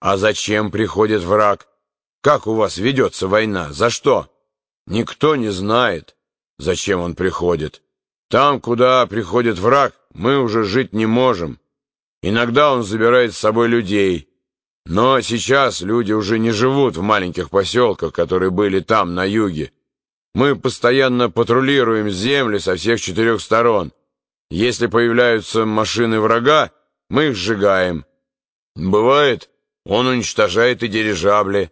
А зачем приходит враг? Как у вас ведется война? За что? Никто не знает, зачем он приходит. Там, куда приходит враг, мы уже жить не можем. Иногда он забирает с собой людей. Но сейчас люди уже не живут в маленьких поселках, которые были там, на юге. Мы постоянно патрулируем земли со всех четырех сторон. Если появляются машины врага, мы их сжигаем. Бывает, он уничтожает и дирижабли.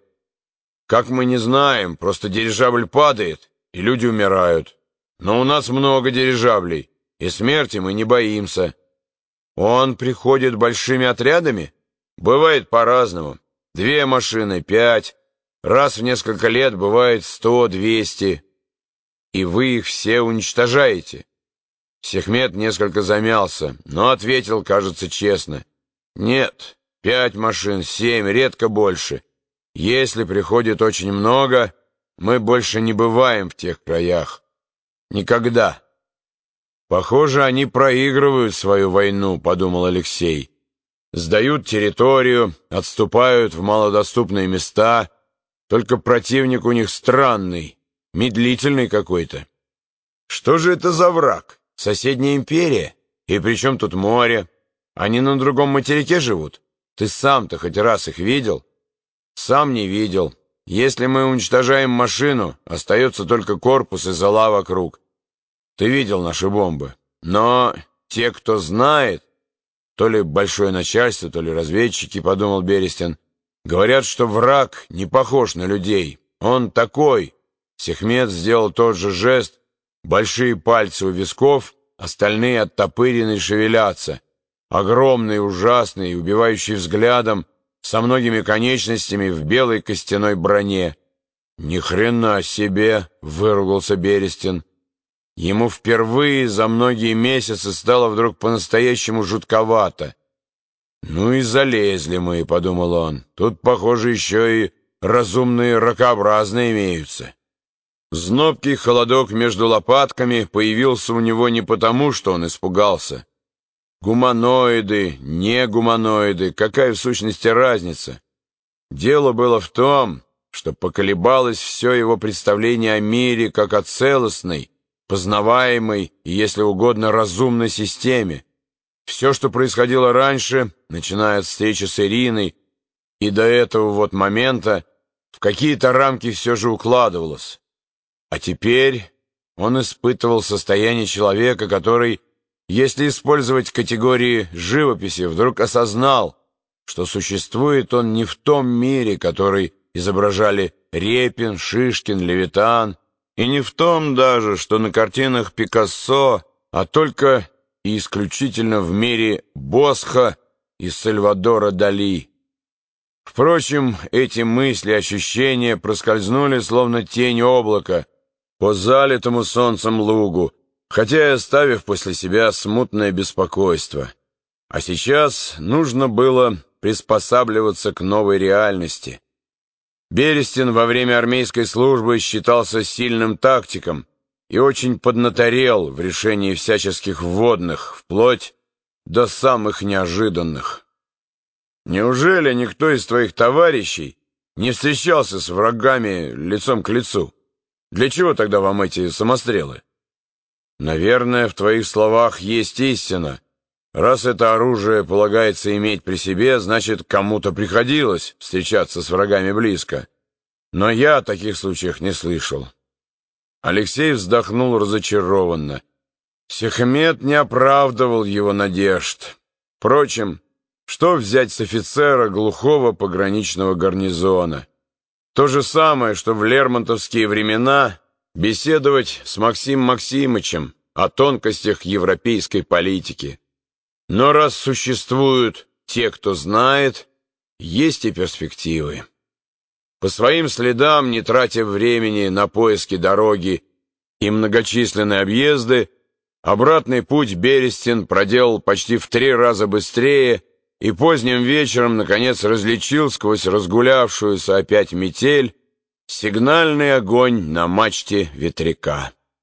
Как мы не знаем, просто дирижабль падает, и люди умирают. Но у нас много дирижаблей, и смерти мы не боимся. Он приходит большими отрядами? Бывает по-разному. Две машины, пять. Раз в несколько лет бывает сто, двести. И вы их все уничтожаете. Сехмет несколько замялся, но ответил, кажется, честно. Нет, пять машин, семь, редко больше. Если приходит очень много, мы больше не бываем в тех краях. Никогда. «Похоже, они проигрывают свою войну», — подумал Алексей. «Сдают территорию, отступают в малодоступные места, только противник у них странный, медлительный какой-то. Что же это за враг? Соседняя империя? И при тут море? Они на другом материке живут? Ты сам-то хоть раз их видел?» «Сам не видел. Если мы уничтожаем машину, остается только корпус и зала вокруг». Ты видел наши бомбы. Но те, кто знает, то ли большое начальство, то ли разведчики, подумал Берестин, говорят, что враг не похож на людей. Он такой. Сехмет сделал тот же жест. Большие пальцы у висков, остальные оттопырены и шевелятся. Огромный, ужасный, убивающий взглядом, со многими конечностями в белой костяной броне. «Ни хрена себе!» — выругался Берестин. Ему впервые за многие месяцы стало вдруг по-настоящему жутковато. «Ну и залезли мы», — подумал он. «Тут, похоже, еще и разумные ракообразные имеются». Знобкий холодок между лопатками появился у него не потому, что он испугался. Гуманоиды, не гуманоиды, какая в сущности разница? Дело было в том, что поколебалось все его представление о мире как о целостной, познаваемой и, если угодно, разумной системе. Все, что происходило раньше, начиная от встречи с Ириной и до этого вот момента, в какие-то рамки все же укладывалось. А теперь он испытывал состояние человека, который, если использовать категории живописи, вдруг осознал, что существует он не в том мире, который изображали Репин, Шишкин, Левитан, и не в том даже, что на картинах Пикассо, а только и исключительно в мире Босха и Сальвадора Дали. Впрочем, эти мысли, ощущения проскользнули, словно тень облака, по залитому солнцем лугу, хотя и оставив после себя смутное беспокойство. А сейчас нужно было приспосабливаться к новой реальности — Берестин во время армейской службы считался сильным тактиком и очень поднаторел в решении всяческих вводных, вплоть до самых неожиданных. Неужели никто из твоих товарищей не встречался с врагами лицом к лицу? Для чего тогда вам эти самострелы? Наверное, в твоих словах есть истина, Раз это оружие полагается иметь при себе, значит, кому-то приходилось встречаться с врагами близко. Но я о таких случаях не слышал. Алексей вздохнул разочарованно. Сехмет не оправдывал его надежд. Впрочем, что взять с офицера глухого пограничного гарнизона? То же самое, что в лермонтовские времена беседовать с Максимом Максимычем о тонкостях европейской политики. Но раз существуют те, кто знает, есть и перспективы. По своим следам, не тратя времени на поиски дороги и многочисленные объезды, обратный путь Берестин проделал почти в три раза быстрее и поздним вечером, наконец, различил сквозь разгулявшуюся опять метель сигнальный огонь на мачте ветряка.